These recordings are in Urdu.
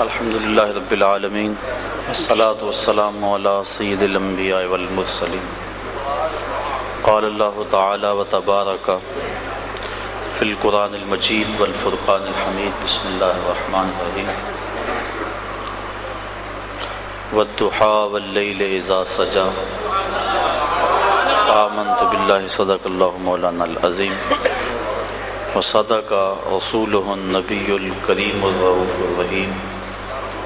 الحمد للہ رب العالمین الصلاة والسلام على سید الانبیاء والمرسلین. قال اللہ تعالی و تبارک فی القرآن المجید والفرقان الحمید. بسم اللہ الرحمن الرحیم. والدحا واللیل اذا سجا. آمنت باللہ صدق اللہ مولانا العظیم. وصدق رسوله النبی الکریم الرؤوف الرحیم.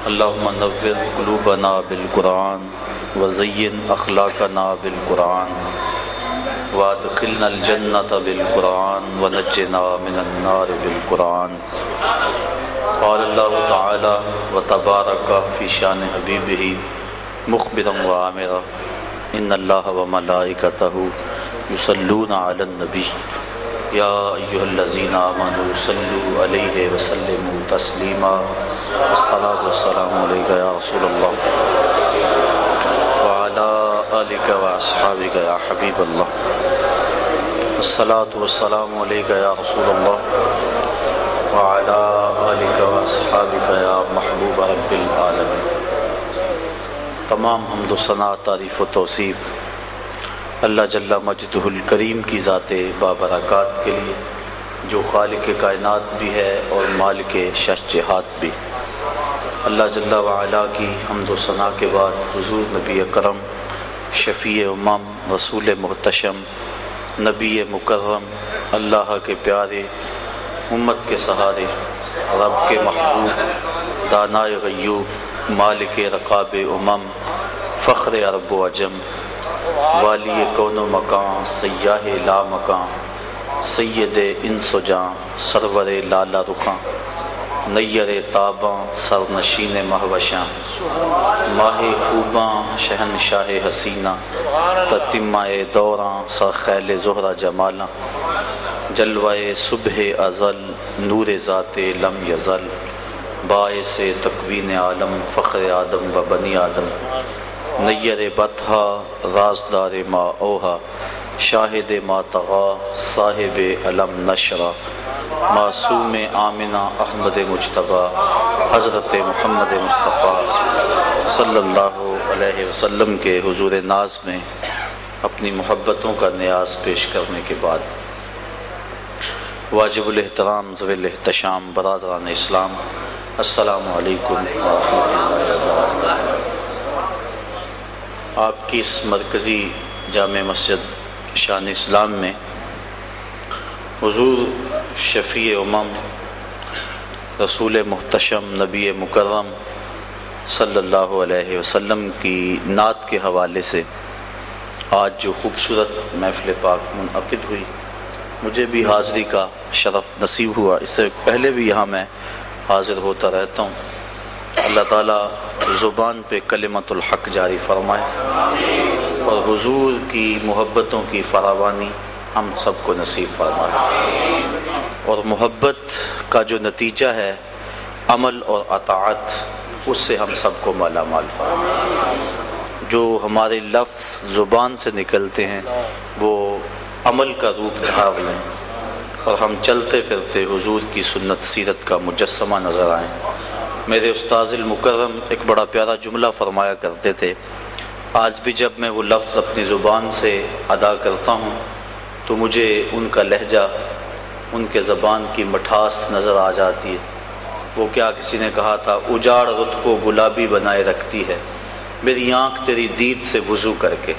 اللہم نور قلوبنا بالقرآن وزین اخلاقنا بالقرآن وادخلنا الجنة بالقرآن ونجنا من النار بالقرآن قال اللہ تعالی وتبارک فی شان حبیبہ مخبرا وعامرا ان اللہ وملائکتہ یصلون علی النبی یا ایہا الذین آمنوا صلوا علیہ وسلموا تسلیما الصلاة والسلام علیکہ یا رسول اللہ وعلا آلک و یا حبیب اللہ الصلاة والسلام علیکہ یا رسول اللہ وعلا آلک و یا محبوب رب العالمین تمام حمد و ثناء، تعریف و توصیف. اللہ جل مجدہ الکریم کی ذات بابرکات کے لیے، جو خالق کائنات بھی ہے اور مالک شش جہات بھی۔ اللہ جل وعلا کی حمد و ثناء کے بعد حضور نبی کرم شفیع امم، رسول محتشم نبی مکرم، اللہ کے پیارے، امت کے سہارے، رب کے محبوب، دانائے غیوب، مالک رقاب امم، فخر عرب و عجم والی کون و مکان، سیاہ لا مکان، سید انس و جاں سرور لالا رخاں نیر تاباں سر نشین مہوشاں، ماہ خوباں، شہنشاہ حسینہ تتمہ دوراں سر خیل زہرہ جمالاں، جلوہ صبح ازل، نور ذات لم یزل، باعث تقوین عالم، فخر آدم و بنی آدم۔ نیر بطحا رازدار ما اوہا، شاہد ما تغا، صاحب علم نشرہ معصوم آمنہ احمد مجتبہ حضرت محمد مصطفیٰ صلی اللہ علیہ وسلم کے حضور ناز میں اپنی محبتوں کا نیاز پیش کرنے کے بعد۔ واجب الاحترام ضوی الاحتشام، برادران اسلام، السلام علیکم ورحمۃ اللہ۔ آپ کی اس مرکزی جامع مسجد شان اسلام میں حضور شفیع امم رسول محتشم نبی مکرم صلی اللہ علیہ وسلم کی نعت کے حوالے سے آج جو خوبصورت محفل پاک منعقد ہوئی، مجھے بھی حاضری کا شرف نصیب ہوا۔ اس سے پہلے بھی یہاں میں حاضر ہوتا رہتا ہوں۔ اللہ تعالیٰ زبان پہ کلمت الحق جاری فرمائے اور حضور کی محبتوں کی فراوانی ہم سب کو نصیب فرمائے۔ اور محبت کا جو نتیجہ ہے، عمل اور اطاعت، اس سے ہم سب کو مالا مال فرمائے۔ جو ہمارے لفظ زبان سے نکلتے ہیں، وہ عمل کا روپ دھار لیں۔ اور ہم چلتے پھرتے حضور کی سنت، سیرت کا مجسمہ نظر آئیں۔ میرے استاذ المکرم ایک بڑا پیارا جملہ فرمایا کرتے تھے۔ آج بھی جب میں وہ لفظ اپنی زبان سے ادا کرتا ہوں، تو مجھے ان کا لہجہ، ان کے زبان کی مٹھاس نظر آ جاتی ہے۔ وہ کیا کسی نے کہا تھا، اجاڑ رت کو گلابی بنائے رکھتی ہے، میری آنکھ تیری دید سے وضو کر کے۔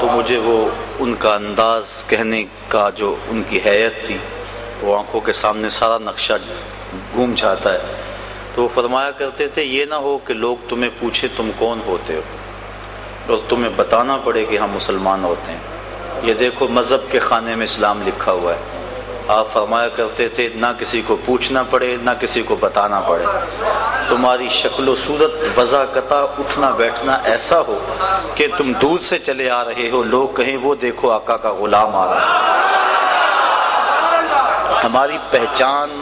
تو مجھے وہ ان کا انداز کہنے کا جو ان کی حیت تھی، وہ آنکھوں کے سامنے سارا نقشہ گھوم جاتا ہے۔ تو وہ فرمایا کرتے تھے، یہ نہ ہو کہ لوگ تمہیں پوچھیں تم کون ہوتے ہو۔ اور تمہیں بتانا پڑے کہ ہم مسلمان ہوتے ہیں۔ یہ دیکھو مذہب کے خانے میں اسلام لکھا ہوا ہے۔ آپ فرمایا کرتے تھے، نہ کسی کو پوچھنا پڑے، نہ کسی کو بتانا پڑے۔ تمہاری شکل و صورت وضع قطع اٹھنا، بیٹھنا ایسا ہو کہ تم دور سے چلے آ رہے ہو۔ لوگ کہیں، وہ دیکھو آقا کا غلام آ رہا ہے۔ ہماری پہچان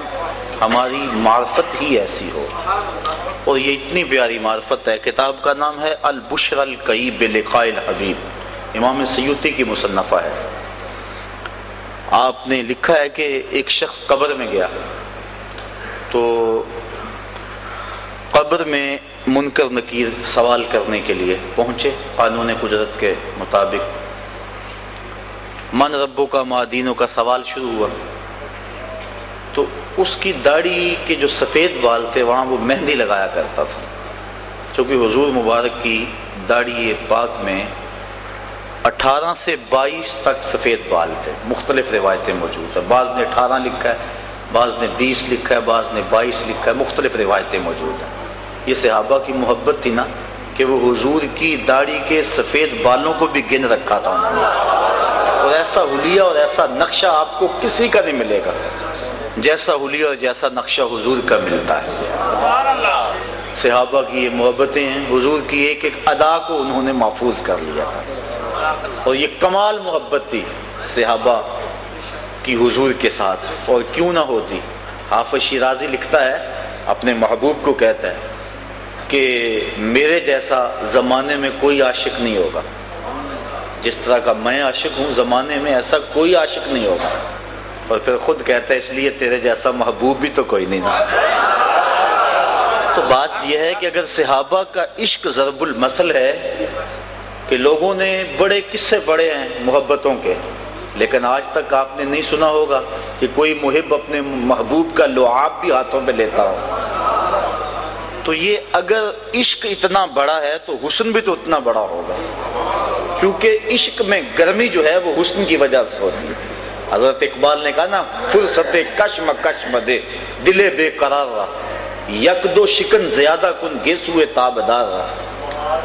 ہماری معرفت ہی ایسی ہو۔ اور یہ اتنی پیاری معرفت ہے، کتاب کا نام ہے البشر القیب لقاء الحبیب۔ امام سیوتی کی مصنفہ ہے۔ آپ نے لکھا ہے کہ ایک شخص قبر میں گیا۔ تو قبر میں منکر نکیر سوال کرنے کے لیے پہنچے۔ قانون قدرت کے مطابق۔ من ربوں کا معدینوں کا سوال شروع ہوا۔ اس کی داڑھی کے جو سفید بال تھے، وہاں وہ مہندی لگایا کرتا تھا۔ چونکہ حضور مبارک کی داڑھی پاک میں اٹھارہ سے بائیس تک سفید بال تھے۔ مختلف روایتیں موجود ہیں۔ بعض نے اٹھارہ لکھا ہے، بعض نے بیس لکھا ہے، بعض نے بائیس لکھا ہے، مختلف روایتیں موجود ہیں۔ یہ صحابہ کی محبت تھی نا کہ وہ حضور کی داڑھی کے سفید بالوں کو بھی گن رکھا تھا انہوں نے۔ اور ایسا حلیہ اور ایسا نقشہ آپ کو کسی کا نہیں ملے گا۔ جیسا حلیہ اور جیسا نقشہ حضور کا ملتا ہے۔ صحابہ کی یہ محبتیں ہیں، حضور کی ایک ایک ادا کو انہوں نے محفوظ کر لیا تھا۔ اور یہ کمال محبت تھی صحابہ کی حضور کے ساتھ۔ اور کیوں نہ ہوتی، حافظ شیرازی لکھتا ہے، اپنے محبوب کو کہتا ہے کہ میرے جیسا زمانے میں کوئی عاشق نہیں ہوگا۔ جس طرح کا میں عاشق ہوں، زمانے میں ایسا کوئی عاشق نہیں ہوگا۔ اور پھر خود کہتا ہے، اس لیے تیرے جیسا محبوب بھی تو کوئی نہیں تو بات یہ ہے کہ اگر صحابہ کا عشق ضرب المسل ہے کہ لوگوں نے بڑے قصے پڑے ہیں؟ محبتوں کے۔ لیکن آج تک آپ نے نہیں سنا ہوگا کہ کوئی محب اپنے محبوب کا لعاب بھی ہاتھوں پہ لیتا ہو۔ تو یہ اگر عشق اتنا بڑا ہے تو حسن بھی تو اتنا بڑا ہوگا۔ کیونکہ عشق میں گرمی جو ہے وہ حسن کی وجہ سے ہوتی ہے۔ حضرت اقبال نے کہا نا، فرصت کشم کشم دے دل بے قرار رہا۔ یک دو شکن زیادہ کن گیسوئے تابدار رہا۔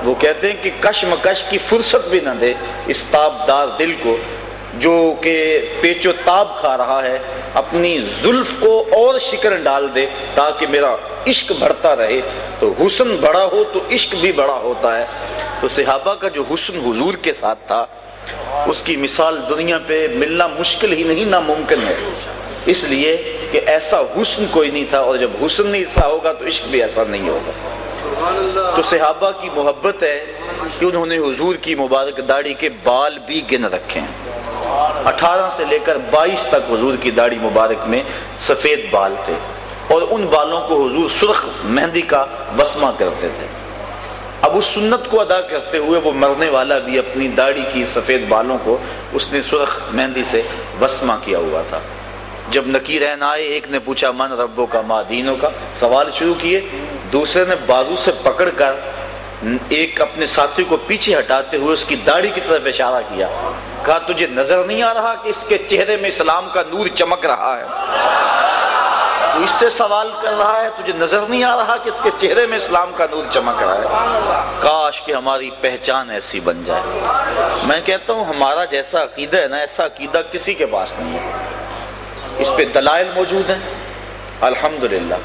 وہ کہتے ہیں کہ کشم کش کی فرصت بھی نہ دے اس تابدار دل کو، جو کہ پیچ و تاب کھا رہا ہے، اپنی زلف کو اور شکر ڈال دے تاکہ میرا عشق بڑھتا رہے۔ تو حسن بڑا ہو تو عشق بھی بڑا ہوتا ہے۔ تو صحابہ کا جو حسن حضور کے ساتھ تھا اس کی مثال دنیا پہ ملنا مشکل ہی نہیں ناممکن ہے۔ اس لیے کہ ایسا حسن کوئی نہیں تھا اور جب حسن نہیں ایسا ہوگا تو عشق بھی ایسا نہیں ہوگا۔ تو صحابہ کی محبت ہے کہ انہوں نے حضور کی مبارک داڑھی کے بال بھی گن رکھے ہیں۔ اٹھارہ سے لے کر بائیس تک حضور کی داڑھی مبارک میں سفید بال تھے اور ان بالوں کو حضور سرخ مہندی کا بسمہ کرتے تھے۔ اب اس سنت کو ادا کرتے ہوئے وہ مرنے والا بھی اپنی داڑھی کی سفید بالوں کو اس نے سرخ مہندی سے بسمہ کیا ہوا تھا۔ جب نکیرین آئے، ایک نے پوچھا، من ربوں کا ماں دینوں کا سوال شروع کیے۔ دوسرے نے بازو سے پکڑ کر ایک اپنے ساتھی کو پیچھے ہٹاتے ہوئے اس کی داڑھی کی طرف اشارہ کیا۔ کہا، تجھے نظر نہیں آ رہا کہ اس کے چہرے میں اسلام کا نور چمک رہا ہے؟ تو اس سے سوال کر رہا ہے، تجھے نظر نہیں آ رہا کہ اس کے چہرے میں اسلام کا نور چمک رہا ہے؟ کاش کہ ہماری پہچان ایسی بن جائے۔ میں کہتا ہوں، ہمارا جیسا عقیدہ ہے نا، ایسا عقیدہ کسی کے پاس نہیں ہے۔ اس پہ دلائل موجود ہیں۔ الحمدللہ۔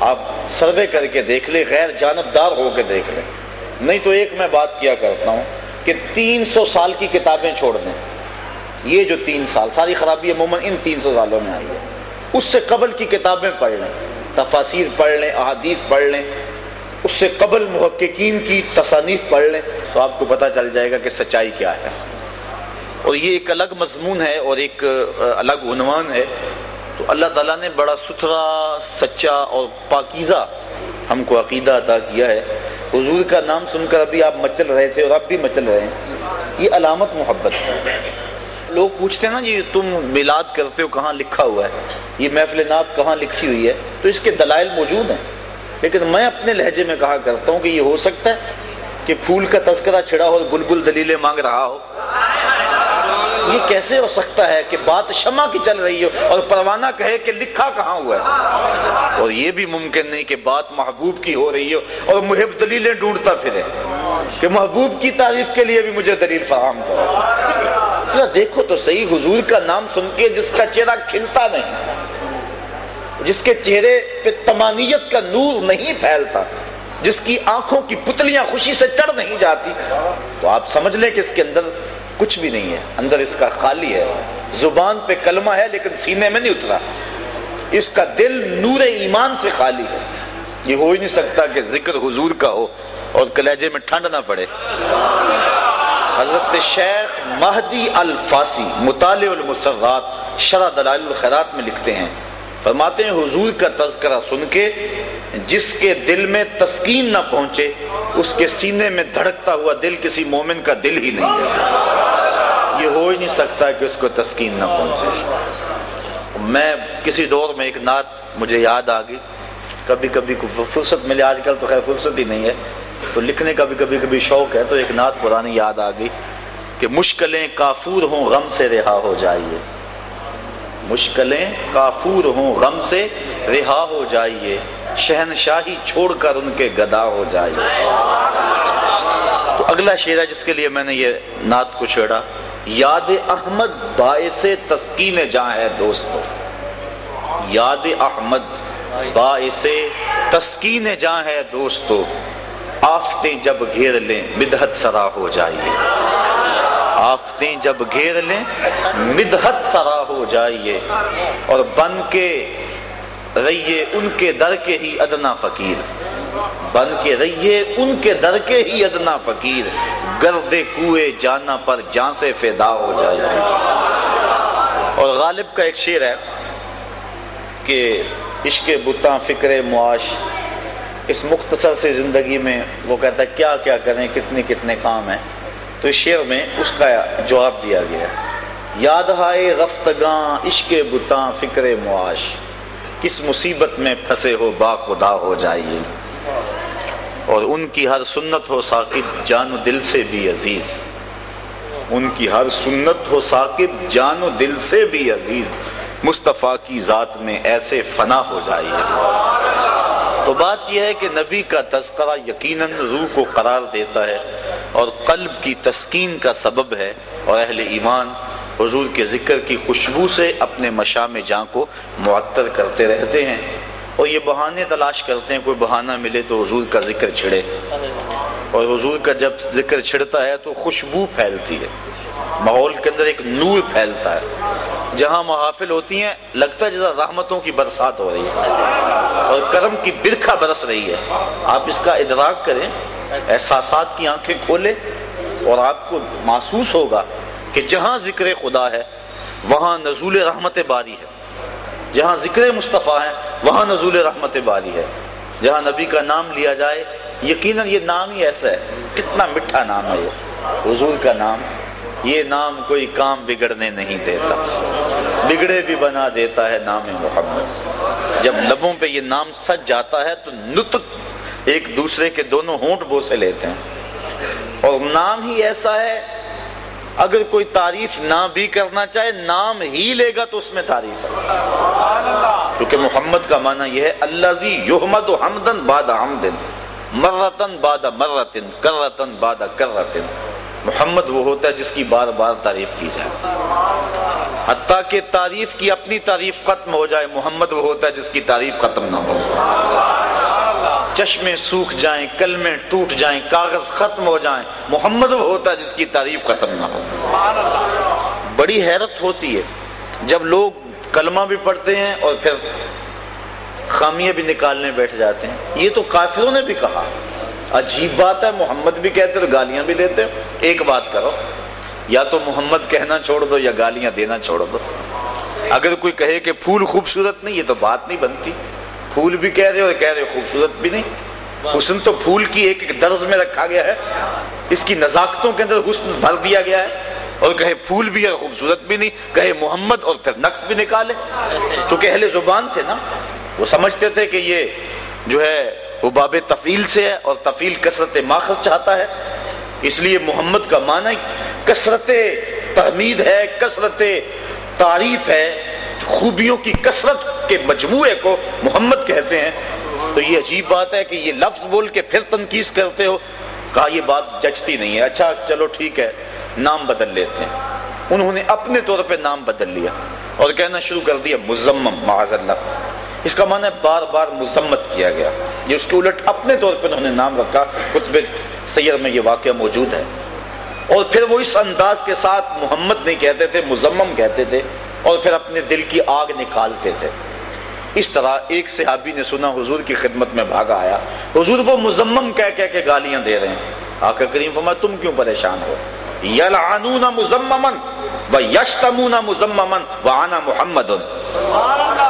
آپ سروے کر کے دیکھ لیں، غیر جانبدار ہو کے دیکھ لیں۔ نہیں تو ایک میں بات کیا کرتا ہوں کہ تین سو سال کی کتابیں چھوڑ دیں۔ یہ جو تین سال، ساری خرابی عموماً ان تین سو سالوں میں آئی ہے۔ اس سے قبل کی کتابیں پڑھ لیں تفاصیر پڑھ لیں، احادیث پڑھ لیں، اس سے قبل محققین کی تصانیف پڑھ لیں تو آپ کو پتہ چل جائے گا کہ سچائی کیا ہے۔ اور یہ ایک الگ مضمون ہے اور ایک الگ عنوان ہے۔ تو اللہ تعالیٰ نے بڑا ستھرا، سچا اور پاکیزہ ہم کو عقیدہ عطا کیا ہے۔ حضور کا نام سن کر ابھی آپ مچل رہے تھے اور اب بھی مچل رہے ہیں۔ یہ علامت محبت ہے۔ لوگ پوچھتے ہیں نا جی تم میلاد کرتے ہو، کہاں لکھا ہوا ہے؟ یہ محفل نعت کہاں لکھی ہوئی ہے؟ تو اس کے دلائل موجود ہیں۔ لیکن میں اپنے لہجے میں کہا کرتا ہوں کہ یہ ہو سکتا ہے کہ پھول کا تذکرہ چھڑا ہو، بلبل دلیلیں مانگ رہا ہو۔ یہ کیسے ہو سکتا ہے کہ بات شمع کی چل رہی ہو اور پروانہ کہے کہ لکھا کہاں ہوا ہے؟ اور یہ بھی ممکن نہیں کہ بات محبوب کی ہو رہی ہو اور محب دلیلیں ڈھونڈتا پھرے۔ کہ محبوب کی تعریف کے لیے بھی مجھے دلیل فراہم کرو۔ ذرا دیکھو تو صحیح حضور کا نام سن کے جس کا چہرہ کھلتا نہیں، جس کے چہرے پہ تمانیت کا نور نہیں پھیلتا، جس کی آنکھوں کی پتلیاں خوشی سے چڑھ نہیں جاتی۔ تو آپ سمجھ لیں کہ اس کے اندر کچھ بھی نہیں ہے، اندر اس کا خالی ہے۔ زبان پہ کلمہ ہے لیکن سینے میں نہیں اترا۔ اس کا دل نور ایمان سے خالی ہے۔ یہ ہو ہی نہیں سکتا کہ ذکر حضور کا ہو اور کلیجے میں ٹھنڈ نہ پڑے۔ حضرت شیخ مہدی الفاسی مطالع المسرات شرح دلائل الخیرات میں لکھتے ہیں۔ فرماتے ہیں، حضور کا تذکرہ سن کے جس کے دل میں تسکین نہ پہنچے، اس کے سینے میں دھڑکتا ہوا دل کسی مومن کا دل ہی نہیں ہے۔ یہ ہو ہی نہیں سکتا کہ اس کو تسکین نہ پہنچے۔ میں کسی دور میں ایک نعت مجھے یاد آ گئی۔ کبھی کبھی فرصت ملے، آج کل تو خیر فرصت ہی نہیں ہے۔ تو لکھنے کا بھی کبھی کبھی شوق ہے تو ایک نعت پرانی یاد آ گئی کہ مشکلیں کافور ہوں غم سے رہا ہو جائیے۔ مشکلیں کافور ہوں غم سے رہا ہو جائیے۔ شہنشاہی چھوڑ کر ان کے گدا ہو جائیے۔ تو اگلا شعر ہے جس کے لیے میں نے یہ نعت کو چھیڑا۔ یاد احمد باعث تسکین جاں ہے دوستو۔ یاد احمد باعث تسکین جاں ہے دوستو۔ آفتیں جب گھیر لیں، مدحت سرا ہو جائیے۔ آفتیں جب گھیر لیں، مدحت سرا ہو جائیے۔ اور بن کے رہیے ان کے در کے ہی ادنا فقیر۔ بن کے رہیے ان کے در کے ہی ادنا فقیر۔ گرد کوئے جانا پر جان سے فیدا ہو جائے اور غالب کا ایک شعر ہے کہ عشق بتاں فکر معاش۔ اس مختصر سے زندگی میں وہ کہتا ہے، کیا کیا کریں، کتنے کتنے کام ہیں؟ تو اس شعر میں اس کا جواب دیا گیا یاد ہائے رفتگاں عشق بتاں، فکر معاش۔ کس مصیبت میں پھنسے ہو، با خدا ہو جائیے۔ اور ان کی ہر سنت ہو ثاقب، جان و دل سے بھی عزیز۔ ان کی ہر سنت ہو ثاقب، جان و دل سے بھی عزیز۔ مصطفیٰ کی ذات میں ایسے فنا ہو جائیے۔ تو بات یہ ہے کہ نبی کا تذکرہ یقیناً روح کو قرار دیتا ہے اور قلب کی تسکین کا سبب ہے اور اہل ایمان حضور کے ذکر کی خوشبو سے اپنے مشام جاں کو معطر کرتے رہتے ہیں اور یہ بہانے تلاش کرتے ہیں، کوئی بہانہ ملے تو حضور کا ذکر چھڑے۔ اور حضور کا جب ذکر چھڑتا ہے تو خوشبو پھیلتی ہے۔ ماحول کے اندر ایک نور پھیلتا ہے۔ جہاں محافل ہوتی ہیں، لگتا ہے جیسا رحمتوں کی برسات ہو رہی ہے اور کرم کی برکھا برس رہی ہے۔ آپ اس کا ادراک کریں، احساسات کی آنکھیں کھولیں اور آپ کو محسوس ہوگا کہ جہاں ذکر خدا ہے، وہاں نزول رحمت باری ہے۔ جہاں ذکر مصطفیٰ ہے، وہاں نزول رحمت باری ہے۔ جہاں نبی کا نام لیا جائے، یقیناً یہ نام ہی ایسا ہے۔ کتنا مٹھا نام ہے یہ۔ حضور کا نام۔ یہ نام کوئی کام بگڑنے نہیں دیتا۔ بگڑے بھی بنا دیتا ہے نام محمد۔ جب لبوں پہ یہ نام سج جاتا ہے تو نطق ایک دوسرے کے دونوں ہونٹ بوسے لیتے ہیں۔ اور نام ہی ایسا ہے، اگر کوئی تعریف نہ بھی کرنا چاہے، نام ہی لے گا تو اس میں تعریف ہے۔ کیونکہ محمد کا معنی یہ ہے اللہ زی یحمد حمدن بعد حمدن مرتن بعد مرتن کرتن بعد کرتن محمد وہ ہوتا ہے جس کی بار بار تعریف کی جائے۔ حتیٰ کہ تعریف کی اپنی تعریف ختم ہو جائے، محمد وہ ہوتا ہے جس کی تعریف ختم نہ ہو۔ چشمے سوکھ جائیں، کلمے ٹوٹ جائیں، کاغذ ختم ہو جائیں، محمد وہ ہوتا ہے جس کی تعریف ختم نہ ہو۔ بڑی حیرت ہوتی ہے جب لوگ کلمہ بھی پڑھتے ہیں اور پھر خامیاں بھی نکالنے بیٹھ جاتے ہیں۔ یہ تو کافروں نے بھی کہا۔ عجیب بات ہے، محمد بھی کہتے تو گالیاں بھی دیتے۔ ایک بات کرو، یا تو محمد کہنا چھوڑ دو یا گالیاں دینا چھوڑ دو۔ اگر کوئی کہے کہ پھول خوبصورت نہیں، یہ تو بات نہیں بنتی۔ پھول بھی کہہ رہے اور کہہ رہے خوبصورت بھی نہیں۔ حسن تو پھول کی ایک ایک درز میں رکھا گیا ہے۔ اس کی نزاکتوں کے اندر حسن بھر دیا گیا ہے۔ اور کہے پھول بھی ہے، خوبصورت بھی نہیں۔ کہے محمد اور پھر نقص بھی نکالے۔ چونکہ اہل زبان تھے نا، وہ سمجھتے تھے کہ یہ جو ہے وہ باب تفیل سے ہے اور تفیل کثرت ماخذ چاہتا ہے۔ اس لیے محمد کا معنی کثرت تحمید ہے، کثرت تعریف ہے۔ خوبیوں کی کثرت کے مجموعے کو محمد کہتے ہیں۔ تو یہ عجیب بات ہے کہ یہ لفظ بول کے پھر تنقید کرتے ہو۔ کہا یہ بات جچتی نہیں ہے۔ اچھا چلو ٹھیک ہے، نام بدل لیتے ہیں۔ انہوں نے اپنے طور پہ نام بدل لیا اور کہنا شروع کر دیا، مزمم، معاذ اللہ۔ اس کا معنی بار بار مذمت کیا گیا۔ یہ اس کے الٹ اپنے طور پہ انہوں نے نام رکھا۔ خطب سیر میں یہ واقعہ موجود ہے۔ اور پھر وہ اس انداز کے ساتھ محمد نہیں کہتے تھے مزمم کہتے تھے اور پھر اپنے دل کی آگ نکالتے تھے۔ اس طرح ایک صحابی نے سنا، حضور کی خدمت میں بھاگا آیا۔ حضور وہ مزمم کہہ کہہ کے گالیاں دے رہے ہیں۔ آقا کریم فرمایا، تم کیوں پریشان ہو؟ یلعنون مزممن و یشتمون مزممن و آنا محمد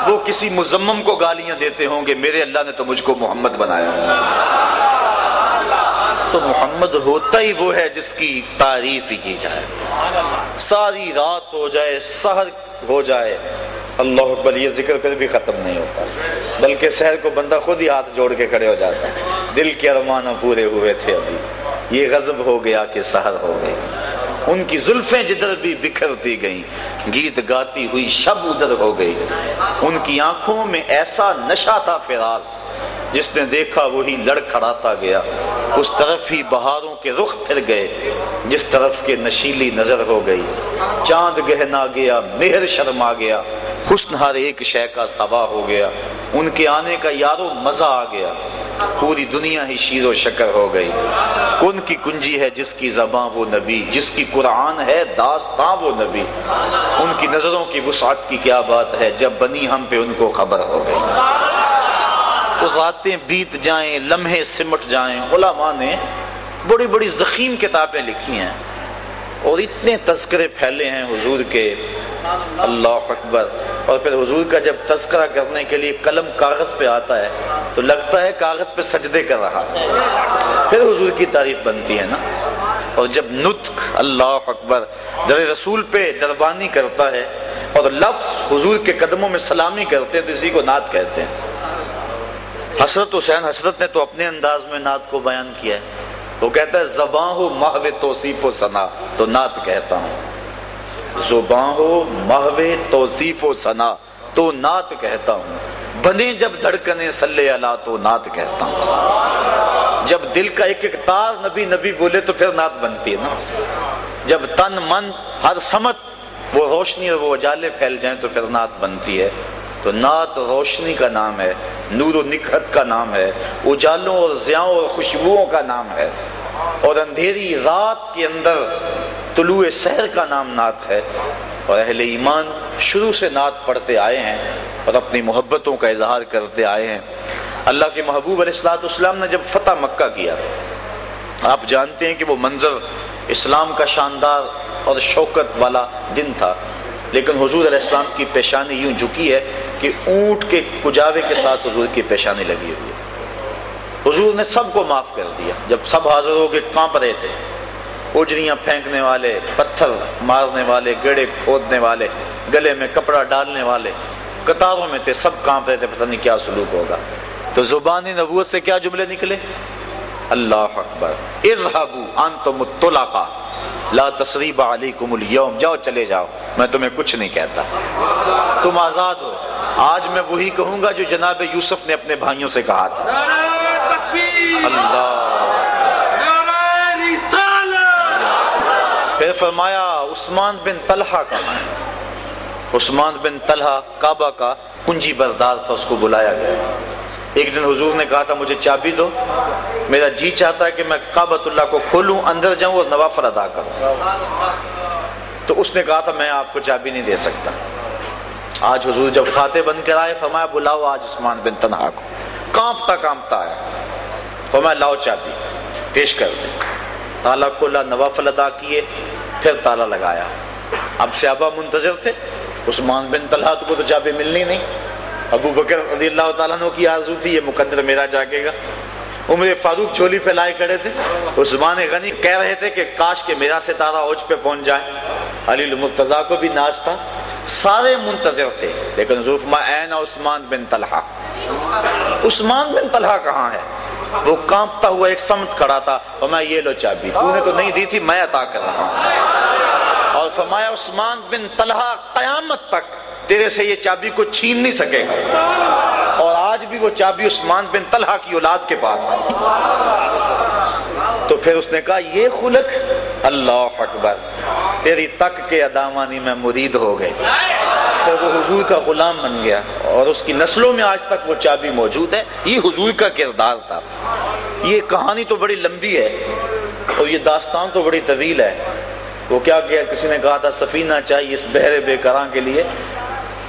وہ کسی مزمم کو گالیاں دیتے ہوں گے میرے اللہ نے تو مجھ کو محمد بنایا۔ تو محمد ہوتا ہی وہ ہے جس کی تعریف ہی کی جائے۔ ساری رات ہو جائے سہر ہو جائے۔ اللہ اکبر یہ ذکر کر بھی ختم نہیں ہوتا۔ بلکہ سحر کو بندہ خود ہی ہاتھ جوڑ کے کھڑے ہو جاتا۔ دل کے ارمان پورے ہوئے تھے ابھی۔ یہ غضب ہو گیا کہ سحر ہو گئی۔ ان کی زلفیں جدھر بھی بکھرتی گئیں، گیت گاتی ہوئی شب ادھر ہو گئی۔ ان کی آنکھوں میں ایسا نشہ تھا فراز، جس نے دیکھا وہی لڑ کھڑاتا گیا۔ اس طرف ہی بہاروں کے رخ پھر گئے، جس طرف کے نشیلی نظر ہو گئی۔ چاند گہنا گیا، مہر شرما گیا۔ حسن ہر ایک شے کا سوا ہو گیا۔ ان کے آنے کا یارو مزہ آ گیا۔ پوری دنیا ہی شیر و شکر ہو گئی۔ کن کی کنجی ہے جس کی زباں وہ نبی، جس کی قرآن ہے داستان وہ نبی۔ ان کی نظروں کی وسعت کی کیا بات ہے جب بنی ہم پہ ان کو خبر ہو گئی۔ تو راتیں بیت جائیں، لمحے سمٹ جائیں۔ علماء نے بڑی بڑی زخیم کتابیں لکھی ہیں۔ اور اتنے تذکرے پھیلے ہیں حضور کے۔ اللہ اکبر۔ اور پھر حضور کا جب تذکرہ کرنے کے لیے قلم کاغذ پہ آتا ہے، تو لگتا ہے کاغذ پہ سجدے کر رہا پھر حضور کی تعریف بنتی ہے نا۔ اور جب نطق اللہ اکبر در رسول پہ دربانی کرتا ہے، اور لفظ حضور کے قدموں میں سلامی کرتے ہیں، تو اسی کو نعت کہتے ہیں۔ حسرت حسین، حسرت نے تو اپنے انداز میں نعت کو بیان کیا ہے۔ وہ کہتا ہے، زباں ہو محو توصیف و سنا تو نعت کہتا ہوں۔ زباں ہو محو توصیف و سنا تو نعت کہتا ہوں۔ بنے جب دھڑکنے صلی اللہ تو نعت کہتا ہوں۔ جب دل کا ایک ایک تار نبی نبی بولے تو پھر نعت بنتی ہے نا۔ جب تن من ہر سمت وہ روشنی اور وہ اجالے پھیل جائیں تو پھر نعت بنتی ہے۔ تو نعت روشنی کا نام ہے، نور و نکھت کا نام ہے، اجالوں اور زیاؤں اور خوشبوؤں کا نام ہے۔ اور اندھیری رات کے اندر طلوع سحر کا نام نعت ہے اور اہل ایمان شروع سے نعت پڑھتے آئے ہیں اور اپنی محبتوں کا اظہار کرتے آئے ہیں۔ اللہ کے محبوب علیہ السلاۃ اسلام نے جب فتح مکہ کیا، آپ جانتے ہیں کہ وہ منظر اسلام کا شاندار اور شوکت والا دن تھا، لیکن حضور علیہ السلام کی پیشانی یوں جھکی ہے کہ اونٹ کے کجاوے کے ساتھ حضور کی پیشانی لگی ہوئی ہے۔ حضور نے سب کو معاف کر دیا، جب سب حاضر ہو کے کانپ رہے تھے۔ اجریاں پھینکنے والے پتھر مارنے والے گڑے کھودنے والے گلے میں کپڑا ڈالنے والے قطاروں میں تھے سب کانپ رہے تھے پتہ نہیں کیا سلوک ہوگا۔ تو زبانی نبوت سے کیا جملے نکلے؟ اللہ اکبر۔ اذهبوا انتم الطلقاء لا تصریب علیکم اليوم جاؤ چلے جاؤ میں تمہیں کچھ نہیں کہتا۔ تم آزاد ہو۔ آج میں وہی کہوں گا جو جناب یوسف نے اپنے بھائیوں سے کہا تھا۔ اللہ فرمایا، عثمان بن طلحہ کہاں ہے عثمان بن طلحہ کعبہ کا کنجی بردار تھا، اس کو بلایا گیا۔ ایک دن حضور نے کہا تھا، مجھے چابی دو۔ میرا جی چاہتا ہے کہ میں کعبۃ اللہ کو کھولوں، اندر جاؤں اور نوافر ادا کروں۔ تو اس نے کہا تھا، میں آپ کو چابی نہیں دے سکتا۔ آج حضور جب فاتح بن کر آئے، فرمایا، بلاؤ آج عثمان بن تنہا کو۔ کانپتا کانپتا آیا۔ فرمایا، لاؤ چابی، پیش کر دیں۔ تالا کھولا، نوافل ادا کیے۔ پھر تالا لگایا۔ اب صحابہ منتظر تھے۔ عثمان بن طلحہ کو تو چابی ملنی نہیں۔ ابو بکر رضی اللہ تعالیٰ عنہ کی آرزو تھی، یہ مقدر میرا جاگے گا۔ عمر فاروق چولی پہ لائے کھڑے تھے۔ عثمان غنی کہہ رہے تھے کہ کاش کہ میرا ستارہ اوج پہ پہنچ جائے۔ علی المرتضیٰ کو بھی ناز تھا۔ سارے منتظر تھے، لیکن زوفما N Usman bin Talha, Usman bin Talha کہاں ہے؟ وہ کانپتا ہوا ایک سمت کھڑا تھا۔ فرمایا، یہ لو چابی۔ تو نے تو نہیں دی تھی، میں عطا کر رہا ہوں۔ اور فرمایا عثمان بن طلحہ قیامت تک تیرے سے یہ چابی کو چھین نہیں سکے گا۔ اور آج بھی وہ چابی عثمان بن طلحہ کی اولاد کے پاس ہے۔ تو پھر اس نے کہا، یہ خلق اللہ اکبر، تیری تک کے ادامانی میں مرید ہو گئے۔ پھر وہ حضور کا غلام بن گیا اور اس کی نسلوں میں آج تک وہ چابی موجود ہے۔ یہ حضور کا کردار تھا۔ یہ کہانی تو بڑی لمبی ہے اور یہ داستان تو بڑی طویل ہے۔ وہ کیا کیا؟ کسی نے کہا تھا سفینہ چاہیے اس بہرے بے کراں کے لیے۔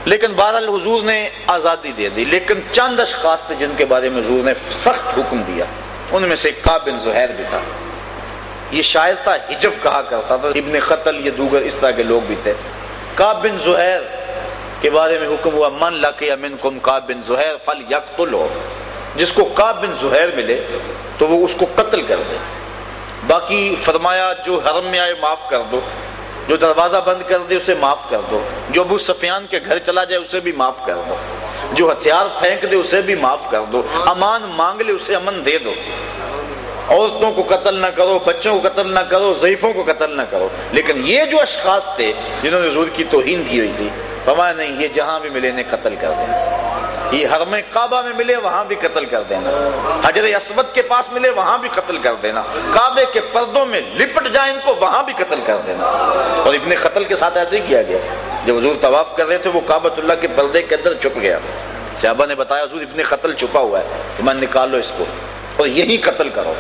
لیکن بہرحال حضور نے آزادی دے دی۔ لیکن چند اشخاص تھے جن کے بارے میں حضور نے سخت حکم دیا۔ ان میں سے کعب بن زہیر بھی تھا۔ یہ شاعر تھا ہجف کہا کرتا تھا۔ ابن قتل، یہ دوگر اس طرح کے لوگ بھی تھے۔ کعب بن زہیر کے بارے میں حکم ہوا، من لک یا من کم کاب بن زہیر فل یک ہو جس کو کاب بن زہیر ملے تو وہ اس کو قتل کر دے۔ باقی فرمایا جو حرم میں آئے معاف کر دو، جو دروازہ بند کر دے اسے معاف کر دو، جو ابو سفیان کے گھر چلا جائے اسے بھی معاف کر دو، جو ہتھیار پھینک دے اسے بھی معاف کر دو، امان مانگ لے اسے امن دے دو۔ عورتوں کو قتل نہ کرو، بچوں کو قتل نہ کرو، ضعیفوں کو قتل نہ کرو۔ لیکن یہ جو اشخاص تھے، جنہوں نے حضور کی توہین کی ہوئی تھی، فرمایا نہیں، یہ جہاں بھی ملے انہیں قتل کر دینا یہ حرم کعبہ میں ملے وہاں بھی قتل کر دینا۔ حجر اسود کے پاس ملے وہاں بھی قتل کر دینا۔ کعبے کے پردوں میں لپٹ جائیں ان کو وہاں بھی قتل کر دینا۔ اور ابن قتل کے ساتھ ایسے ہی کیا گیا۔ جب حضور طواف کر رہے تھے وہ کعبۃ اللہ کے پردے کے اندر چھپ گیا۔ صحابہ نے بتایا، حضور ابن قتل چھپا ہوا ہے، تو میں نکالو اس کو اور یہی قتل کرو۔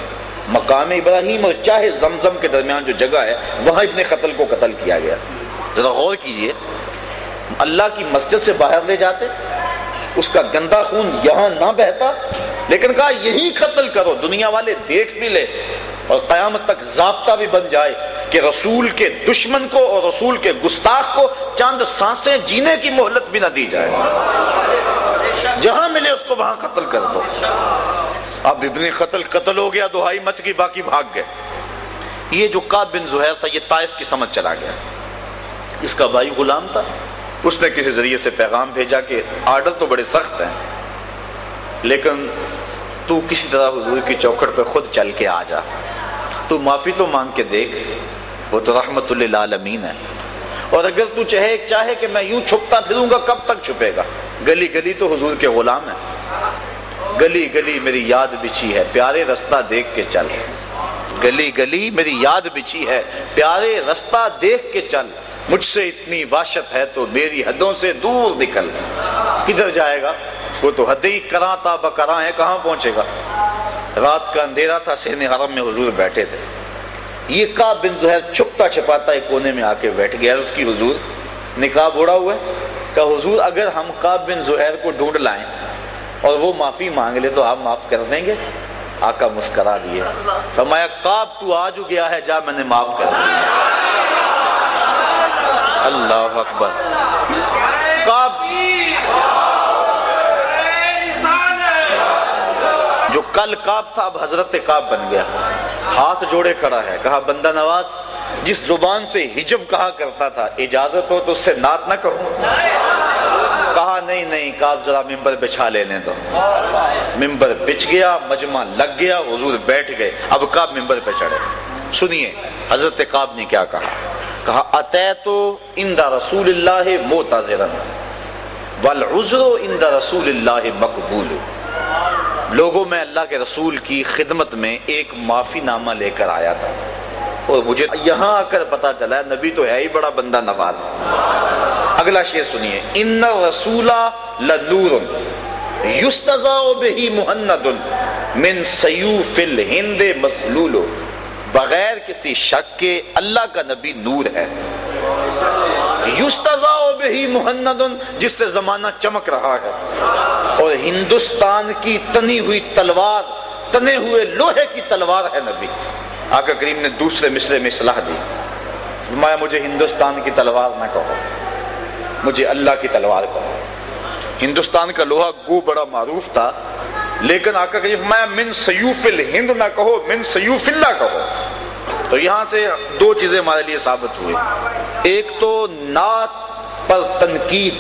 مقام ابراہیم اور چاہے زمزم کے درمیان جو جگہ ہے، وہاں ابن قتل کو قتل کیا گیا۔ ذرا غور کیجیے۔ اللہ کی مسجد سے باہر لے جاتے اس کا گندا خون یہاں نہ بہتا، لیکن کہا یہی قتل کرو، دنیا والے دیکھ بھی لے اور قیامت تک ضابطہ بھی بن جائے کہ رسول کے دشمن کو اور رسول کے گستاخ کو چاند سانسیں جینے کی مہلت بھی نہ دی جائے۔ جہاں ملے اس کو وہاں قتل کر دو۔ اب ابن قتل قتل ہو گیا، دہائی مچ گئی، باقی بھاگ گئے۔ یہ جو کاب بن زہیر تھا، یہ طائف کی سمجھ چلا گیا۔ اس کا بھائی غلام تھا۔ اس نے کسی ذریعے سے پیغام بھیجا کہ آرڈر تو بڑے سخت ہیں، لیکن تو کسی طرح حضور کی چوکھٹ پہ خود چل کے آ جا۔ تو معافی تو مانگ کے دیکھ، وہ تو رحمت اللہ ہے۔ اور اگر تو چاہے چاہے کہ میں یوں چھپتا پھروں گا، کب تک چھپے گا؟ گلی گلی تو حضور کے غلام ہیں۔ گلی گلی میری یاد بچھی ہے، پیارے رستہ دیکھ کے چل۔ گلی گلی میری یاد بچھی ہے، پیارے رستہ دیکھ کے چل۔ مجھ سے اتنی واشت ہے تو میری حدوں سے دور نکل۔ کدھر جائے گا؟ وہ تو حد ہی کراں تھا بکراں ہے کہاں پہنچے گا؟ رات کا اندھیرا تھا سین حرم میں حضور بیٹھے تھے۔ یہ کا بن زہر چھپتا چھپاتا ایک کونے میں آ کے بیٹھ گیا۔ عرض کی حضور، نکاح بوڑا ہوا ہے۔ کہ حضور، اگر ہم کا بن زہر کو ڈھونڈ لائیں اور وہ معافی مانگ لے تو آپ معاف کر دیں گے؟ آقا مسکرا دیے۔ فرمایا، کاب تو آج گیا ہے، جا میں نے معاف کر دیا۔ اللہ اکبر۔ جو کل کاب تھا، اب حضرت کاب بن گیا۔ ہاتھ جوڑے کھڑا ہے۔ کہا، بندہ نواز، جس زبان سے ہجب کہا کرتا تھا، اجازت ہو تو اس سے نات نہ کہوں کہا، نہیں نہیں کاب ذرا ممبر بچھا لینے دو۔ ممبر بچ گیا، مجمع لگ گیا، حضور بیٹھ گئے۔ اب کاب ممبر پہ چڑھے۔ سنیے، حضرت کاب نے کیا کہا؟ کہا، اتیتو اندہ رسول اللہ موتازرن والعذر اندہ رسول اللہ مقبول. لوگوں، میں اللہ کے رسول کی خدمت میں ایک معافی نامہ لے کر آیا تھا اور مجھے یہاں آ کر پتا چلا ہے نبی تو ہے ہی بڑا بندہ نواز۔ اگلا شعر سنیے، ان رسولا لنور یستزا بہی محند من سیوف الہند مسلول بغیر کسی شک کے اللہ کا نبی نور ہے۔ بہی محند جس سے زمانہ چمک رہا ہے۔ اور ہندوستان کی تنی ہوئی تلوار، تنے ہوئے لوہے کی تلوار ہے نبی۔ آقا کریم نے دوسرے مصرے میں صلاح دی۔ فرمایا، مجھے ہندوستان کی تلوار نہ کہو۔ مجھے اللہ کی تلوار کہو۔ ہندوستان کا لوہا گو بڑا معروف تھا، لیکن آقا کریم فرمایا، من سیوف الہند نہ کہو، من سیوف اللہ کہو۔ تو یہاں سے دو چیزیں ہمارے لیے ثابت ہوئے ایک تو نعت پر تنقید،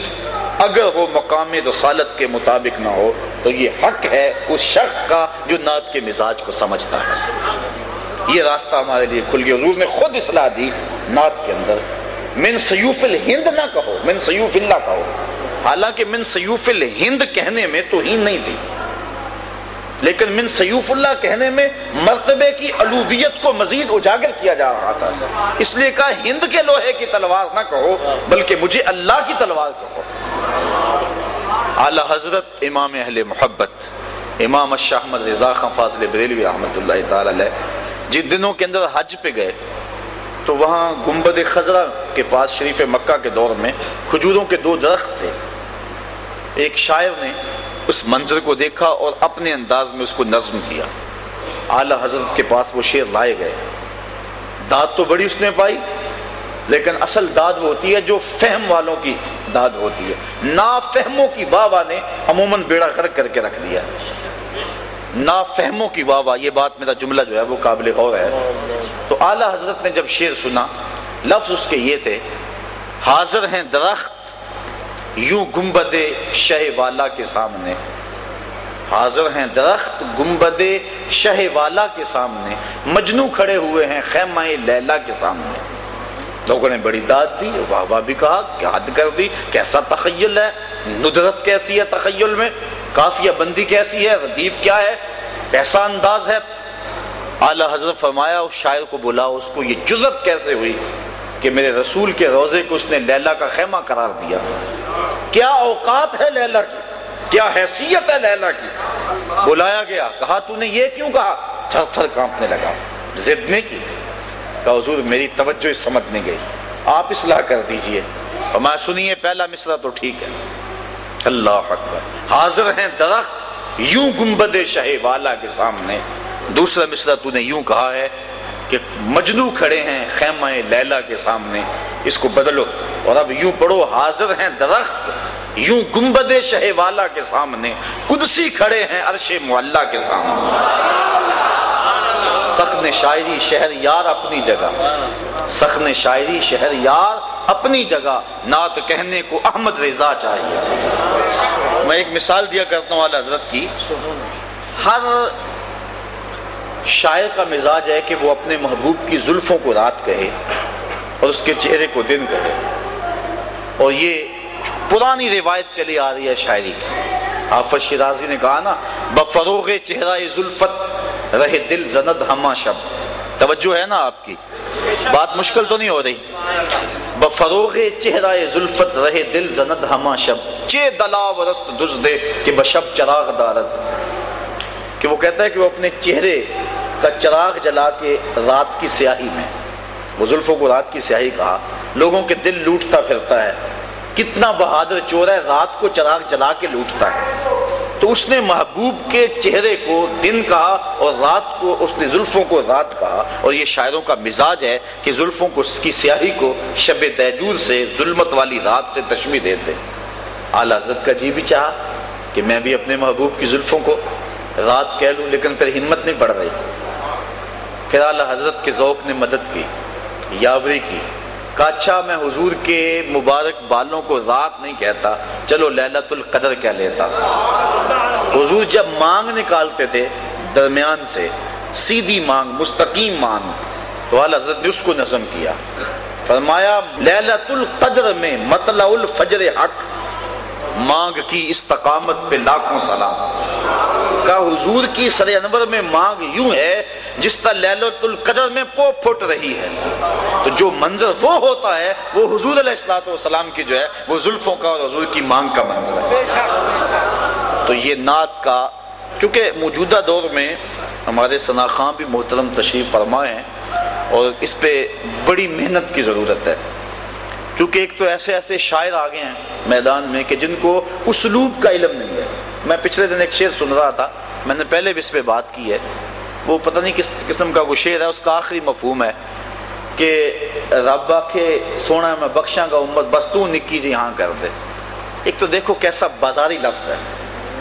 اگر وہ مقام رسالت کے مطابق نہ ہو، تو یہ حق ہے اس شخص کا جو نعت کے مزاج کو سمجھتا ہے۔ یہ راستہ ہمارے لیے کھل گیا۔ حضور نے خود اصلاح دی نعت کے اندر۔ من سیوف الہند نہ کہو، من سیوف اللہ کہو۔ حالانکہ من سیوف الہند کہنے میں تو ہی نہیں تھی۔ لیکن من سیوف اللہ کہنے میں مرتبے کی علویت کو مزید اجاگر کیا جا رہا تھا۔ اس لیے کہا ہند کے لوہے کی تلوار نہ کہو، بلکہ مجھے اللہ کی تلوار کہو۔ اعلی حضرت امام اہل محبت، امام الشاہ احمد رضا خان فاضل بریلوی رحمۃ اللہ تعالی علیہ، جن دنوں کے اندر حج پہ گئے، تو وہاں گنبد خزرہ کے پاس، شریف مکہ کے دور میں کھجوروں کے دو درخت تھے۔ ایک شاعر نے اس منظر کو دیکھا اور اپنے انداز میں اس کو نظم کیا۔ اعلی حضرت کے پاس وہ شعر لائے گئے۔ دانت تو بڑی اس نے پائی، لیکن اصل داد وہ ہوتی ہے جو فہم والوں کی داد ہوتی ہے۔ نا فہموں کی واہ واہ نے عموماً بیڑا غرق کر کے رکھ دیا۔ نا فہموں کی واہ واہ یہ بات میرا جملہ جو ہے وہ قابل غور ہے۔ تو اعلیٰ حضرت نے جب شعر سنا، لفظ اس کے یہ تھے، حاضر ہیں درخت یوں گنبد شہ والا کے سامنے۔ حاضر ہیں درخت گنبد شہ والا کے سامنے۔ مجنو کھڑے ہوئے ہیں خیمہ لیلا کے سامنے۔ لوگوں نے بڑی داد دی، واہ واہ بھی کہا، کیا حد کر دی، کیسا تخیل ہے، ندرت کیسی ہے تخیل میں؟ کافیہ بندی کیسی ہے، ردیف کیا ہے؟ کیسا انداز ہے؟ اعلی حضرت فرمایا، اس شاعر کو بلا اس کو یہ جزت کیسے ہوئی؟ کہ میرے رسول کے روزے کو اس نے لیلا کا خیمہ قرار دیا۔ کیا اوقات ہے لیلا کی؟ کیا حیثیت ہے لیلا کی؟ بلایا گیا۔ کہا، تو نے یہ کیوں کہا؟ تھر تھر کانپنے لگا۔ ضد نے کی؟ کہا، حضور، میری توجہ سمجھنے گئی۔ آپ اصلاح کر دیجیے۔ اور میں سنیے، پہلا مصرہ تو ٹھیک ہے۔ اللہ اکبر۔ حاضر ہیں درخت، یوں گنبد شہ والا کے سامنے۔ دوسرا مصرہ تو نے یوں کہا ہے کہ مجنو کھڑے ہیں خیمہ لیلا کے سامنے، اس کو بدلو۔ اور اب یوں پڑھو، حاضر ہیں درخت، یوں گنبد شہ والا کے سامنے۔ قدسی کھڑے ہیں عرش معلہ کے سامنے۔ سخن شاعری شہر یار اپنی جگہ۔ سخن شاعری شہر یار اپنی جگہ۔ نعت کہنے کو احمد رضا چاہیے۔ میں ایک مثال دیا کرتا ہوں حضرت کی۔ ہر شاعر کا مزاج ہے کہ وہ اپنے محبوب کی زلفوں کو رات کہے اور اس کے چہرے کو دن کہے اور یہ پرانی روایت چلی آ رہی ہے شاعری کی۔ حافظ شرازی نے کہا نا، بفروغ چہرہ زلفت، رہے دل زند ہما شب۔ توجہ ہے نا آپ کی؟ بات مشکل تو نہیں ہو رہی۔ بفروغ چہرہ زلفت، رہے دل زند ہما شب۔ چے دلا ورست دز دے کہ بشب چراغ دارت کہ وہ کہتا ہے کہ وہ اپنے چہرے کا چراغ جلا کے رات کی سیاہی میں، وہ زلفوں کو رات کی سیاہی کہا، لوگوں کے دل لوٹتا پھرتا ہے، کتنا بہادر چور ہے، رات کو چراغ جلا کے لوٹتا ہے۔ تو اس نے محبوب کے چہرے کو دن کہا اور رات کو اس نے زلفوں کو رات کہا۔ اور یہ شاعروں کا مزاج ہے کہ زلفوں کو اس کی سیاہی کو شب دیجور سے ظلمت والی رات سے تشمی دیتے۔ اعلیٰ حضرت کا جی بھی چاہا کہ میں بھی اپنے محبوب کی زلفوں کو رات کہہ لوں، لیکن پھر ہمت نہیں پڑ رہی۔ پھر اعلیٰ حضرت کے ذوق نے مدد کی، یاوری کی۔ کہا اچھا میں حضور کے مبارک بالوں کو رات نہیں کہتا، چلو للت القدر کہہ لیتا۔ حضور جب مانگ نکالتے تھے درمیان سے، سیدھی مانگ، مستقیم مانگ، تو اعلی حضرت نے اس کو نظم کیا۔ فرمایا للت القدر میں مطلع الفجر حق مانگ کی استقامت پہ لاکھوں سلام۔ کا حضور کی سر انور میں مانگ یوں ہے جس طرح لیلت القدر میں پو پھٹ رہی ہے۔ تو جو منظر وہ ہوتا ہے وہ حضور علیہ السلاۃ والسلام کی جو ہے وہ زلفوں کا اور حضور کی مانگ کا منظر ہے۔ تو یہ نعت کا چونکہ موجودہ دور میں ہمارے خاں بھی محترم تشریف فرمائے ہیں اور اس پہ بڑی محنت کی ضرورت ہے۔ چونکہ ایک تو ایسے ایسے شاعر آگے ہیں میدان میں کہ جن کو اسلوب کا علم نہیں ہے۔ میں پچھلے دن ایک شعر سن رہا تھا، میں نے پہلے بھی اس پہ بات کی ہے۔ وہ پتہ نہیں کس قسم کا وہ شعر ہے، اس کا آخری مفہوم ہے کہ رب کے سونا میں بخشاں کا امت، بس تو نکی جی ہاں کر دے۔ ایک تو دیکھو کیسا بازاری لفظ ہے۔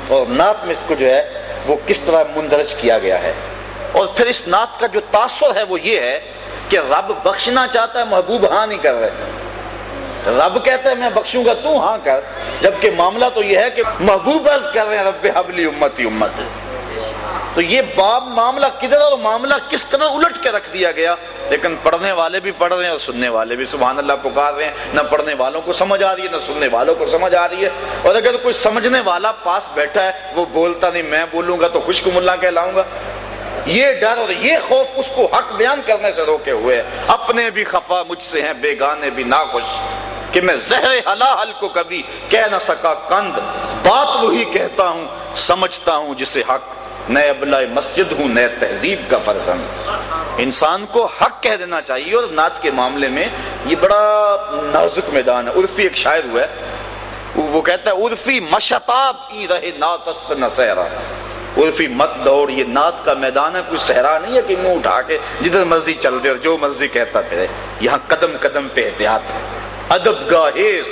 اور نعت میں اس کو جو ہے، وہ کس طرح مندرج کیا گیا ہے۔ اور پھر اس نعت کا جو تاثر ہے، وہ یہ ہے کہ رب بخشنا چاہتا ہے، محبوب ہاں نہیں کر رہے۔ رب کہتا ہے، میں بخشوں گا تو ہاں کر. جبکہ معاملہ تو یہ ہے کہ محبوب عرض کر رہے ہیں، رب حبلی امتی، امت. تو یہ باب معاملہ کدھر اور معاملہ کس قدر الٹ کے رکھ دیا گیا؟ لیکن پڑھنے والے بھی پڑھ رہے ہیں اور سننے والے بھی، سبحان اللہ، پکار رہے ہیں۔ نہ پڑھنے والوں کو سمجھ آ رہی ہے، نہ سننے والوں کو سمجھ آ رہی ہے۔ اور اگر کوئی سمجھنے والا پاس بیٹھا ہے، وہ بولتا نہیں، میں بولوں گا تو خشک ملا کہلاؤں گا. یہ ڈر اور یہ خوف اس کو حق بیان کرنے سے روکے ہوئے۔ اپنے بھی خفا مجھ سے ہیں بیگانے بھی ناخوش۔ کہ میں زہر حل کو کبھی کہہ نہ سکا۔ کند بات وہی کہتا ہوں، سمجھتا ہوں جسے حق۔ نئے ابلا مسجد ہوں، نئے تہذیب کا فرزن انسان کو حق کہہ دینا چاہیے اور نعت کے معاملے میں یہ بڑا نازک میدان ہے۔ عرفی ایک شاعر ہوا ہے۔ وہ کہتا ہے، عرفی مشتاب ای رہے ناتست نسیرہ عرفی مت دوڑ، یہ نعت کا میدان ہے، کوئی صحرا نہیں ہے کہ منہ اٹھا کے جدھر مرضی چل دے اور جو مرضی کہتا پھرے۔ یہاں قدم قدم پہ احتیاط۔ ادب گاہیز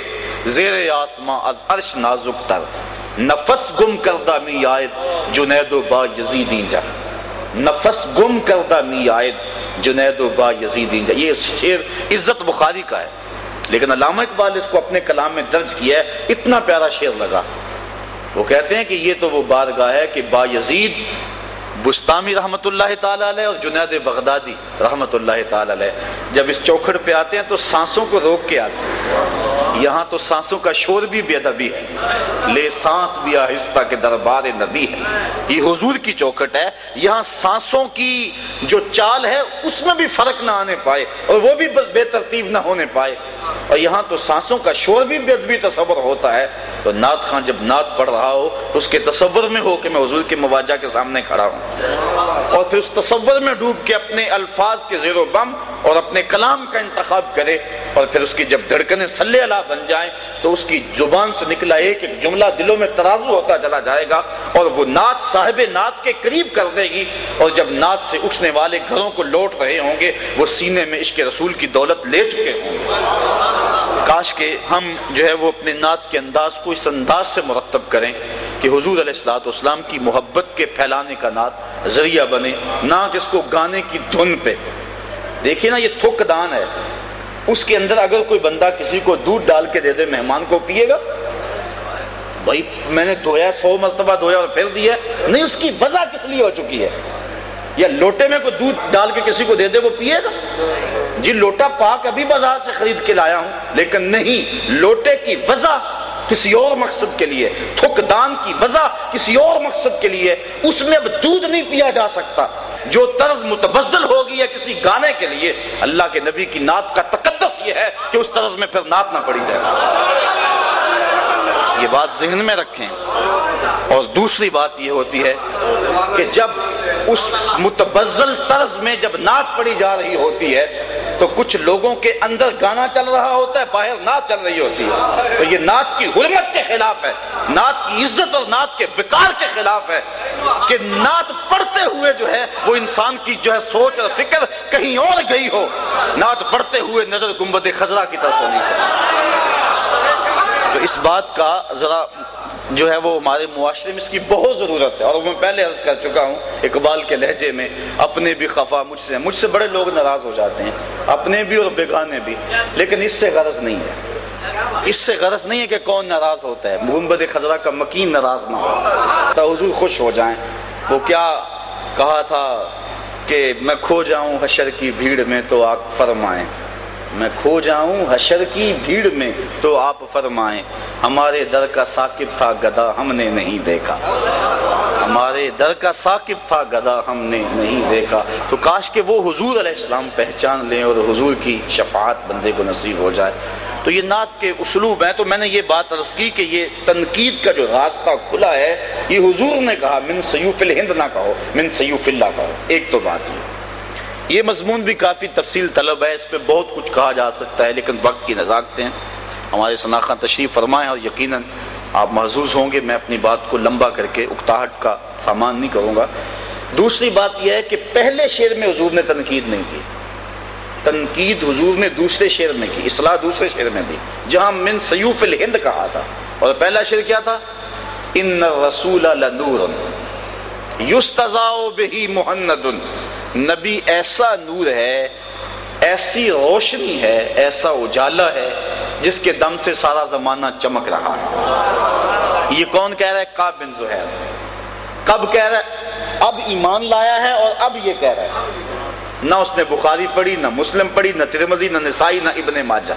زیر آسماں از عرش نازک تر۔ نفس گم کردہ می آئد، جنید و با یزیدین جا۔ نفس گم کردہ می آئد، جنید و با یزیدین جا۔ یہ شعر عزت بخاری کا ہے۔ لیکن علامہ اقبال اس کو اپنے کلام میں درج کیا ہے، اتنا پیارا شعر لگا۔ وہ کہتے ہیں کہ یہ تو وہ بارگاہ ہے کہ با یزید بستامی رحمت اللہ تعالیٰ علیہ اور جنید بغدادی رحمت اللہ تعالیٰ علیہ۔ جب اس چوکھڑ پہ آتے ہیں تو سانسوں کو روک کے آتے ہیں۔ یہاں تو سانسوں کا شور بھی بے ادبی ہے۔ لے سانس بھی آہستہ کے دربار نبی ہے۔ یہ حضور کی چوکھٹ ہے۔ یہاں سانسوں کی جو چال ہے، اس میں بھی فرق نہ آنے پائے اور وہ بھی بے ترتیب نہ ہونے پائے۔ اور یہاں تو سانسوں کا شور بھی بے ادبی تصور ہوتا ہے۔ تو نعت خان جب نعت پڑھ رہا ہو، اس کے تصور میں ہو کہ میں حضور کے مواجہ کے سامنے کھڑا ہوں۔ اور پھر اس تصور میں ڈوب کے اپنے الفاظ کے زیر و بم اور اپنے کلام کا انتخاب کرے اور پھر اس کی جب دھڑکنیں سلے اللہ بن جائیں تو اس کی زبان سے نکلا ایک ایک جملہ دلوں میں ترازو ہوتا چلا جائے گا اور وہ نعت صاحب نعت کے قریب کر دے گی اور جب نعت سے اٹھنے والے گھروں کو لوٹ رہے ہوں گے وہ سینے میں عشق رسول کی دولت لے چکے ہوں گے۔ کاش کہ ہم جو ہے وہ اپنے نعت کے انداز کو اس انداز سے مرتب کریں کہ حضور علیہ السلاۃ اسلام کی محبت کے پھیلانے کا نعت ذریعہ بنے، نہ کہ اس کو گانے کی دھن پہ۔ دیکھیے نا، یہ تھک دان ہے۔ اس کے اندر اگر کوئی بندہ کسی کو دودھ ڈال کے دے دے، مہمان کو پیے گا؟ بھائی، میں نے دھویا سو مرتبہ دھویا اور پھر دیا نہیں، اس کی وجہ کس لیے ہو چکی ہے؟ یا لوٹے میں کوئی دودھ ڈال کے کسی کو دے دے، وہ پیے گا؟ جی لوٹا پاک ابھی بازار سے خرید کے لایا ہوں، لیکن نہیں، لوٹے کی وجہ کسی اور مقصد کے لیے تھک دان کی وجہ کسی اور مقصد کے لیے، اس میں اب دودھ نہیں پیا جا سکتا۔ جو طرز متبزل ہوگی یا کسی گانے کے لیے، اللہ کے نبی کی نعت کا تقدس یہ ہے کہ اس طرز میں پھر نعت نہ پڑی جائے۔ یہ بات ذہن میں رکھیں۔ اور دوسری بات یہ ہوتی ہے کہ جب اس متبزل طرز میں جب نعت پڑی جا رہی ہوتی ہے تو کچھ لوگوں کے اندر گانا چل رہا ہوتا ہے، باہر نعت چل رہی ہوتی ہے۔ تو یہ نعت کی حرمت کے خلاف ہے۔ نعت کی عزت اور نعت کے وکار کے خلاف ہے کہ نعت پڑھتے ہوئے جو ہے، وہ انسان کی جو ہے سوچ اور فکر کہیں اور گئی ہو۔ نعت پڑھتے ہوئے نظر گنبد خزرہ کی طرف ہونی چاہیے۔ تو اس بات کا ذرا جو ہے وہ ہمارے معاشرے میں اس کی بہت ضرورت ہے اور میں پہلے عرض کر چکا ہوں، اقبال کے لہجے میں اپنے بھی خفا مجھ سے مجھ سے بڑے لوگ ناراض ہو جاتے ہیں، اپنے بھی اور بیگانے بھی، لیکن اس سے غرض نہیں ہے۔ اس سے غرض نہیں ہے کہ کون ناراض ہوتا ہے۔ محمد خزرہ کا مکین ناراض نہ ہو۔ تو حضور خوش ہو جائیں۔ وہ کیا کہا تھا کہ میں کھو جاؤں حشر کی بھیڑ میں تو آپ فرمائیں۔ میں کھو جاؤں حشر کی بھیڑ میں تو آپ فرمائیں، ہمارے در کا ثاقب تھا گدا ہم نے نہیں دیکھا۔ ہمارے در کا ثاقب تھا گدا ہم نے نہیں دیکھا۔ تو کاش کہ وہ حضور علیہ السلام پہچان لیں اور حضور کی شفاعت بندے کو نصیب ہو جائے۔ تو یہ نعت کے اسلوب ہیں۔ تو میں نے یہ بات عرض کی کہ یہ تنقید کا جو راستہ کھلا ہے، یہ حضور نے کہا، من سیوف الہند نہ کہو، من سیوف اللہ کہو۔ ایک تو بات یہ۔ یہ مضمون بھی کافی تفصیل طلب ہے، اس پہ بہت کچھ کہا جا سکتا ہے، لیکن وقت کی نزاکتیں ہمارے شناخت تشریف فرمائیں اور یقیناً آپ محظوظ ہوں گے، میں اپنی بات کو لمبا کر کے اکتاہٹ کا سامان نہیں کروں گا۔ دوسری بات یہ ہے کہ پہلے شعر میں حضور نے تنقید نہیں کی۔ تنقید حضور نے دوسرے شعر میں کی، اصلاح دوسرے شعر میں دی، جہاں من سیوف الہند کہا تھا۔ اور پہلا شعر کیا تھا؟ ان رسول لنور یستزاؤ بہی محمد نبی ایسا نور ہے، ایسی روشنی ہے، ایسا اجالا ہے، جس کے دم سے سارا زمانہ چمک رہا ہے۔ یہ کون کہہ رہا ہے؟ کاب بن زہیر۔ کب کہہ رہا ہے؟ اب ایمان لایا ہے اور اب یہ کہہ رہا ہے۔ نہ اس نے بخاری پڑھی، نہ مسلم پڑھی، نہ ترمزی نہ نسائی، نہ ابن ماجہ۔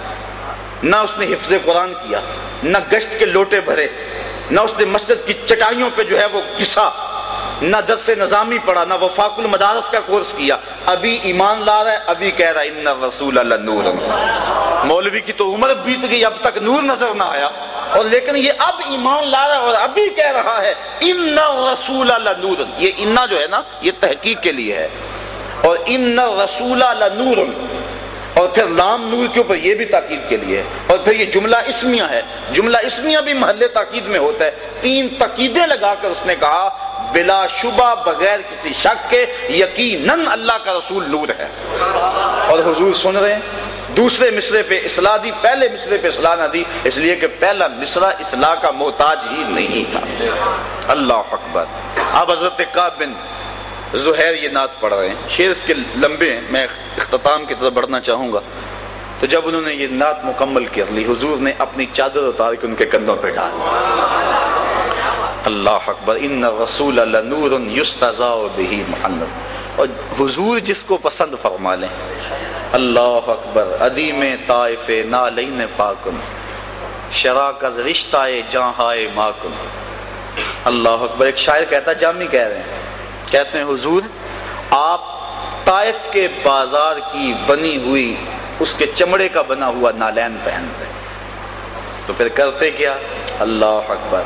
نہ اس نے حفظ قرآن کیا، نہ گشت کے لوٹے بھرے، نہ اس نے مسجد کی چٹائیوں پہ جو ہے وہ کسا۔ نہ درس نظامی پڑھا، نہ وفاق المدارس کا کورس کیا۔ ابھی ایمان لا رہا ہے، ابھی کہہ رہا ہے، ان رسول اللہ نور. مولوی کی تو عمر بیت گئی، اب تک نور نظر نہ آیا۔ اور لیکن یہ اب ایمان لا رہا ہے اور ابھی کہہ رہا ہے، ان رسول اللہ نور. یہ انا جو ہے نا، یہ تحقیق کے لیے ہے۔ اور ان رسول اللہ نور. اور پھر لام نور کے اوپر یہ بھی تاکید کے لیے ہے۔ اور پھر یہ جملہ اسمیہ ہے۔ جملہ اسمیہ بھی محل تاکید میں ہوتا ہے۔ تین تقیدیں لگا کر اس نے کہا بلا شبہ بغیر کسی شک کے یقیناً اللہ کا رسول نور ہے۔ اور حضور سن رہے ہیں، دوسرے مصرے پہ اصلاح دی، پہلے مصرے پہ اصلاح نہ دی، اس لیے کہ پہلا مصرہ اصلاح کا محتاج ہی نہیں تھا۔ اللہ اکبر۔ اب حضرت بن زہیر یہ نعت پڑھ رہے ہیں۔ شیر اس کے لمبے ہیں، میں اختتام کی طرف بڑھنا چاہوں گا۔ تو جب انہوں نے یہ نعت مکمل کر لی، حضور نے اپنی چادر اتار کے ان کے کندھوں پہ ڈال۔ اللہ اکبر، ان رسول نور یستضاء به محمد۔ اور حضور جس کو پسند فرما لیں۔ اللہ اکبر ادیم طائف نالین پاکن۔ شراکت رشتہ جہاں ماکن۔ اللہ اکبر، ایک شاعر کہتا جامی کہہ رہے ہیں۔ کہتے ہیں، حضور، آپ طائف کے بازار کی بنی ہوئی، اس کے چمڑے کا بنا ہوا نالین پہنتے تو پھر کرتے کیا؟ اللہ اکبر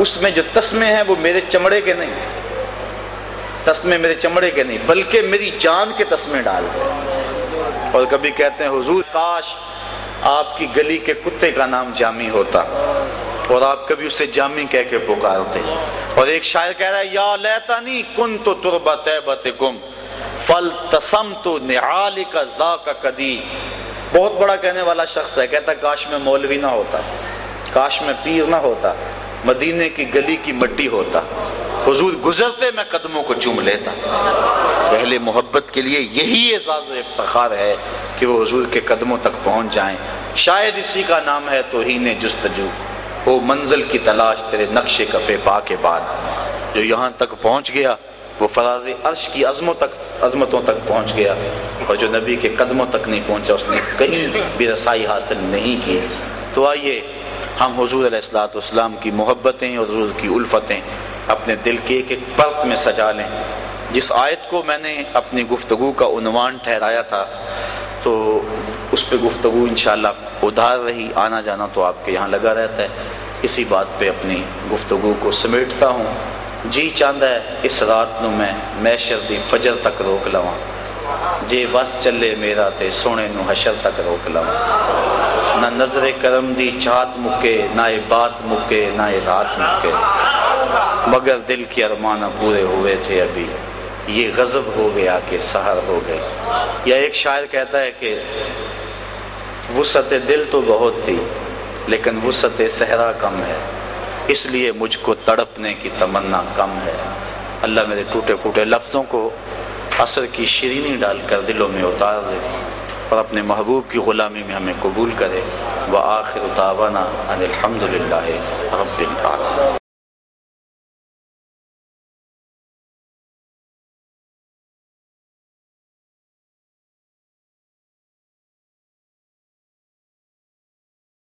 اس میں جو تسمے ہیں وہ میرے چمڑے کے نہیں تسمے میرے چمڑے کے نہیں، بلکہ میری جان کے تسمے ڈالتے اور کبھی کہتے ہیں، حضور، کاش آپ کی گلی کے کتے کا نام جامی ہوتا اور آپ کبھی اسے جامی کہہ کے پکارتے اور ایک شاعر کہہ رہا ہے، یا لیتانی کن تو تربا تیبت گم فل تسم تو نعال کا زا کا کدی بہت بڑا کہنے والا شخص ہے، کہتا کاش میں مولوی نہ ہوتا، کاش میں پیر نہ ہوتا مدینے کی گلی کی مٹی ہوتا۔ حضور گزرتے میں قدموں کو چوم لیتا۔ پہلے محبت کے لیے یہی اعزاز و افتخار ہے کہ وہ حضور کے قدموں تک پہنچ جائیں۔ شاید اسی کا نام ہے توہین جستجو۔ وہ منزل کی تلاش تیرے نقش کفے پا کے بعد۔ جو یہاں تک پہنچ گیا، وہ فراز عرش کی عظموں تک عظمتوں تک پہنچ گیا۔ اور جو نبی کے قدموں تک نہیں پہنچا، اس نے کہیں بھی رسائی حاصل نہیں کی۔ تو آئیے ہم حضور علیہ السلاۃ والسلام کی محبتیں اور حضور کی الفتیں اپنے دل کے ایک ایک پرت میں سجا لیں۔ جس آیت کو میں نے اپنی گفتگو کا عنوان ٹھہرایا تھا، تو اس پہ گفتگو انشاءاللہ ادھار رہی، آنا جانا تو آپ کے یہاں لگا رہتا ہے۔ اسی بات پہ اپنی گفتگو کو سمیٹتا ہوں۔ جی چاندہ ہے، اس رات نو میں میشر دی فجر تک روک لواں۔ جے بس چلے میرا تے سونے نو حشر تک روک لواں۔ نہ نظر کرم دی چاہت مکے، نہ بات مکے، نہ رات مکے۔ مگر دل کی ارمانہ پورے ہوئے تھے ابھی۔ یہ غضب ہو گیا کہ سہر ہو گئے یا ایک شاعر کہتا ہے کہ وسعت دل تو بہت تھی، لیکن وسعت صحرا کم ہے۔ اس لیے مجھ کو تڑپنے کی تمنا کم ہے۔ اللہ میرے ٹوٹے پھوٹے لفظوں کو اثر کی شیرینی ڈال کر دلوں میں اتار دے۔ اور اپنے محبوب کی غلامی میں ہمیں قبول کرے۔ وہ آخر اتاوانہ الحمد للہ رب العالمین۔